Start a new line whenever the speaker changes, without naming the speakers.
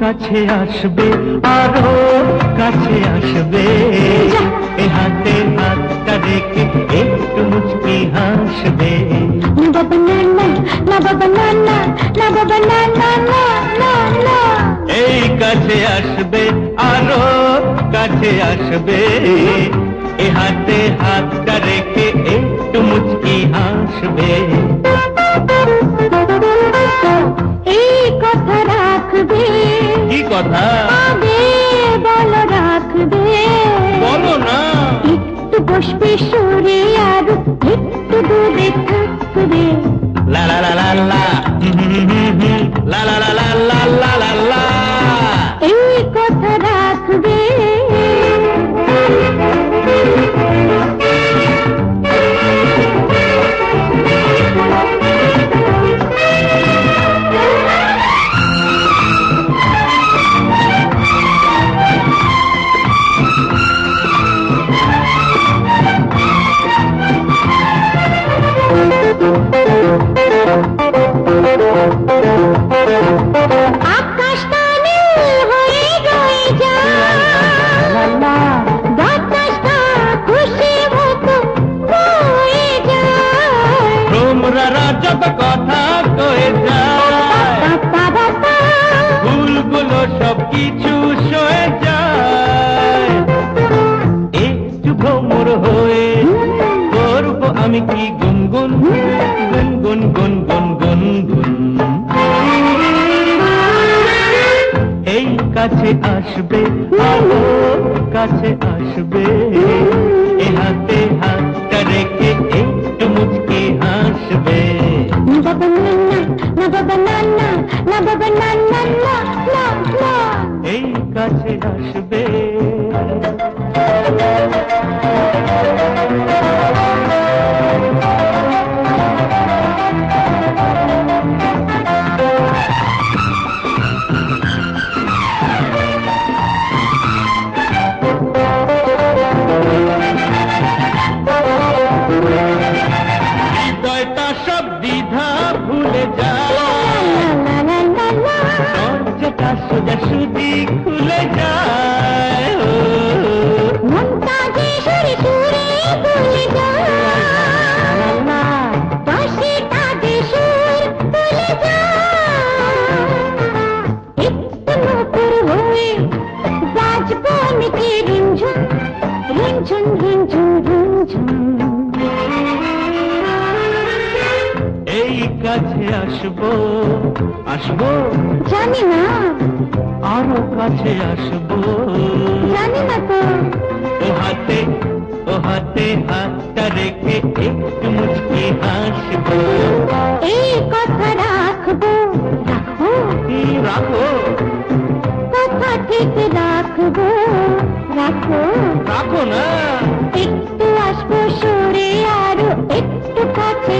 কাছে আসবে আরও কাছে আসবে। এ হাতে হাতটা রেখে একটু মুচকি হাসবে।
না বাবা না না না বাবা না না না বাবা না না না না না।
এই কাছে আসবে আরও কাছে আসবে। এ হাতে হাতটা রেখে একটু মুচকি হাসবে।
আগে বলো রাখবে
বলো না
একটু বসবে সরে আর একটু দূরে থাকবে
লা লা লা লা লা লা লা লা লা লা লা কাছে আসবে। আরও কাছে আসবে। এ হাতে হাত রেখে একটু মুচকে হাসবে। এই কাছে আসবে।
का सुजशुदी खुल
जा কাছে আসব আসব।
জানি না।
আরও কাছে আসব।
জানি না তো।
ও হাতে ও হাতে হাতটা রেখে একটু মুচকি হাসবো।
এই কথা রাখব রাখো
কি রাখো
কথা ঠিক রাখব রাখো
রাখো না।
একটু আসব সরে আরও একটু কাছে